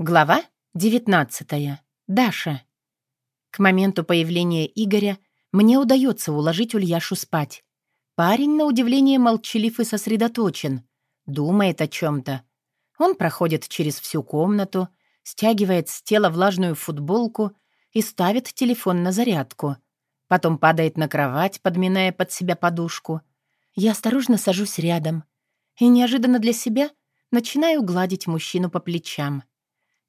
Глава 19. Даша. К моменту появления Игоря мне удается уложить Ульяшу спать. Парень, на удивление, молчалив и сосредоточен. Думает о чем-то. Он проходит через всю комнату, стягивает с тела влажную футболку и ставит телефон на зарядку. Потом падает на кровать, подминая под себя подушку. Я осторожно сажусь рядом и неожиданно для себя начинаю гладить мужчину по плечам.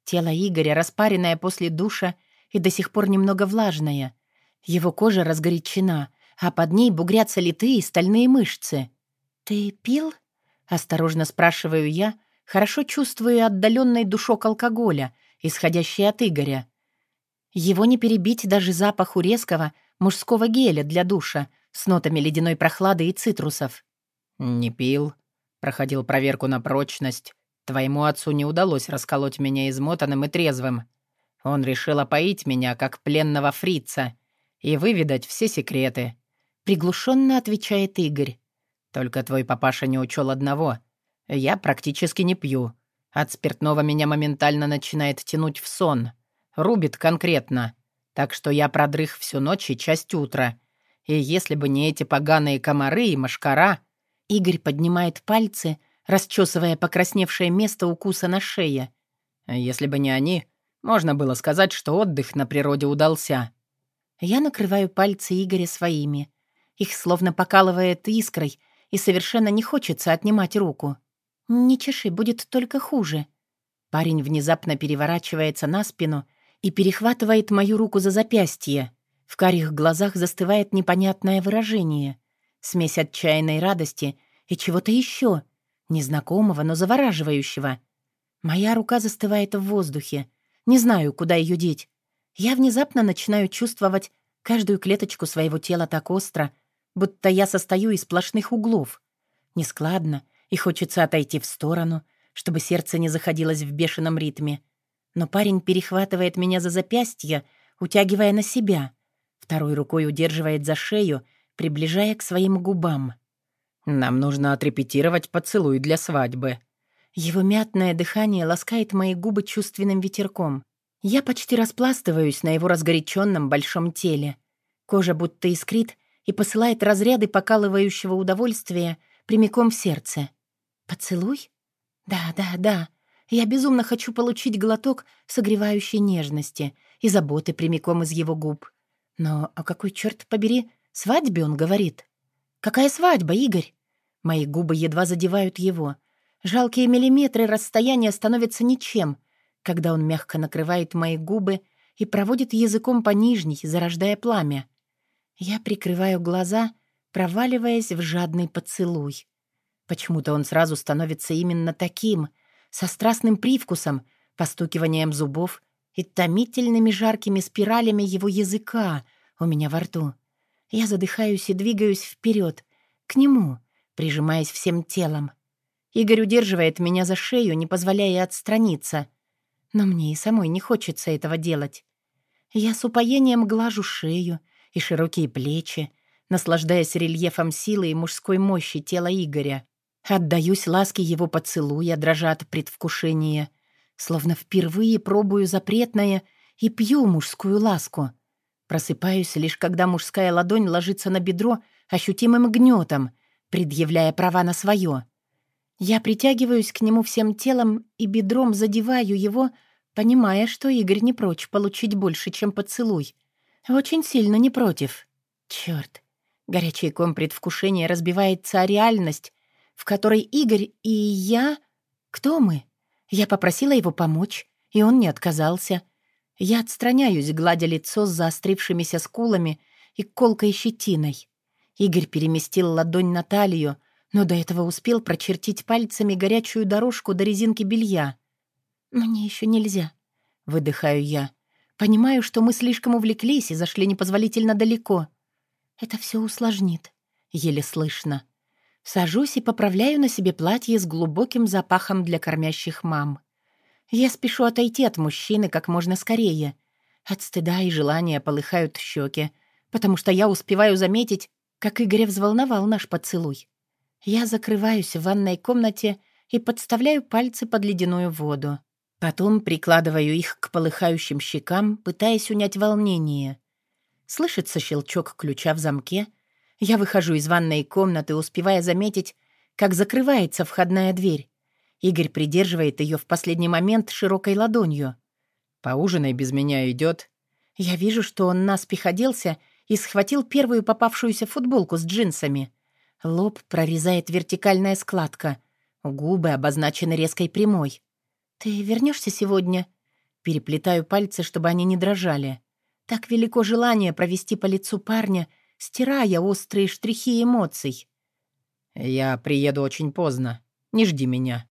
Тело Игоря, распаренное после душа и до сих пор немного влажное. Его кожа разгорячена, а под ней бугрятся литые стальные мышцы. «Ты пил?» — осторожно спрашиваю я, хорошо чувствуя отдаленный душок алкоголя, исходящий от Игоря. Его не перебить даже запаху резкого мужского геля для душа с нотами ледяной прохлады и цитрусов. «Не пил», проходил проверку на прочность, Твоему отцу не удалось расколоть меня измотанным и трезвым. Он решил опоить меня, как пленного фрица, и выведать все секреты. Приглушенно отвечает Игорь. Только твой папаша не учел одного. Я практически не пью. От спиртного меня моментально начинает тянуть в сон. Рубит конкретно. Так что я продрых всю ночь и часть утра. И если бы не эти поганые комары и мошкара... Игорь поднимает пальцы — расчесывая покрасневшее место укуса на шее. «Если бы не они, можно было сказать, что отдых на природе удался». Я накрываю пальцы Игоря своими. Их словно покалывает искрой, и совершенно не хочется отнимать руку. «Не чеши, будет только хуже». Парень внезапно переворачивается на спину и перехватывает мою руку за запястье. В карих глазах застывает непонятное выражение. Смесь отчаянной радости и чего-то еще, Незнакомого, но завораживающего. Моя рука застывает в воздухе. Не знаю, куда ее деть. Я внезапно начинаю чувствовать каждую клеточку своего тела так остро, будто я состою из сплошных углов. Нескладно, и хочется отойти в сторону, чтобы сердце не заходилось в бешеном ритме. Но парень перехватывает меня за запястье, утягивая на себя. Второй рукой удерживает за шею, приближая к своим губам. Нам нужно отрепетировать поцелуй для свадьбы». Его мятное дыхание ласкает мои губы чувственным ветерком. Я почти распластываюсь на его разгоряченном большом теле. Кожа будто искрит и посылает разряды покалывающего удовольствия прямиком в сердце. «Поцелуй? Да, да, да. Я безумно хочу получить глоток согревающей нежности и заботы прямиком из его губ. Но о какой, черт побери, свадьбе он говорит?» «Какая свадьба, Игорь?» Мои губы едва задевают его. Жалкие миллиметры расстояния становятся ничем, когда он мягко накрывает мои губы и проводит языком по нижней, зарождая пламя. Я прикрываю глаза, проваливаясь в жадный поцелуй. Почему-то он сразу становится именно таким, со страстным привкусом, постукиванием зубов и томительными жаркими спиралями его языка у меня во рту. Я задыхаюсь и двигаюсь вперед, к нему, прижимаясь всем телом. Игорь удерживает меня за шею, не позволяя отстраниться. Но мне и самой не хочется этого делать. Я с упоением глажу шею и широкие плечи, наслаждаясь рельефом силы и мужской мощи тела Игоря. Отдаюсь ласке его поцелуя, дрожа от предвкушения. Словно впервые пробую запретное и пью мужскую ласку — Просыпаюсь лишь когда мужская ладонь ложится на бедро ощутимым гнетом, предъявляя права на свое. Я притягиваюсь к нему всем телом и бедром задеваю его, понимая, что Игорь не прочь получить больше, чем поцелуй. Очень сильно не против. Черт, горячий ком предвкушения разбивается о реальность, в которой Игорь и я... Кто мы? Я попросила его помочь, и он не отказался. Я отстраняюсь, гладя лицо с заострившимися скулами и колкой щетиной. Игорь переместил ладонь на талию, но до этого успел прочертить пальцами горячую дорожку до резинки белья. «Мне еще нельзя», — выдыхаю я. Понимаю, что мы слишком увлеклись и зашли непозволительно далеко. Это все усложнит, еле слышно. Сажусь и поправляю на себе платье с глубоким запахом для кормящих мам. Я спешу отойти от мужчины как можно скорее. От стыда и желания полыхают щеки, потому что я успеваю заметить, как Игорь взволновал наш поцелуй. Я закрываюсь в ванной комнате и подставляю пальцы под ледяную воду. Потом прикладываю их к полыхающим щекам, пытаясь унять волнение. Слышится щелчок ключа в замке. Я выхожу из ванной комнаты, успевая заметить, как закрывается входная дверь. Игорь придерживает ее в последний момент широкой ладонью. «Поужинай без меня идет. Я вижу, что он наспех оделся и схватил первую попавшуюся футболку с джинсами. Лоб прорезает вертикальная складка. Губы обозначены резкой прямой. «Ты вернешься сегодня?» Переплетаю пальцы, чтобы они не дрожали. Так велико желание провести по лицу парня, стирая острые штрихи эмоций. «Я приеду очень поздно. Не жди меня».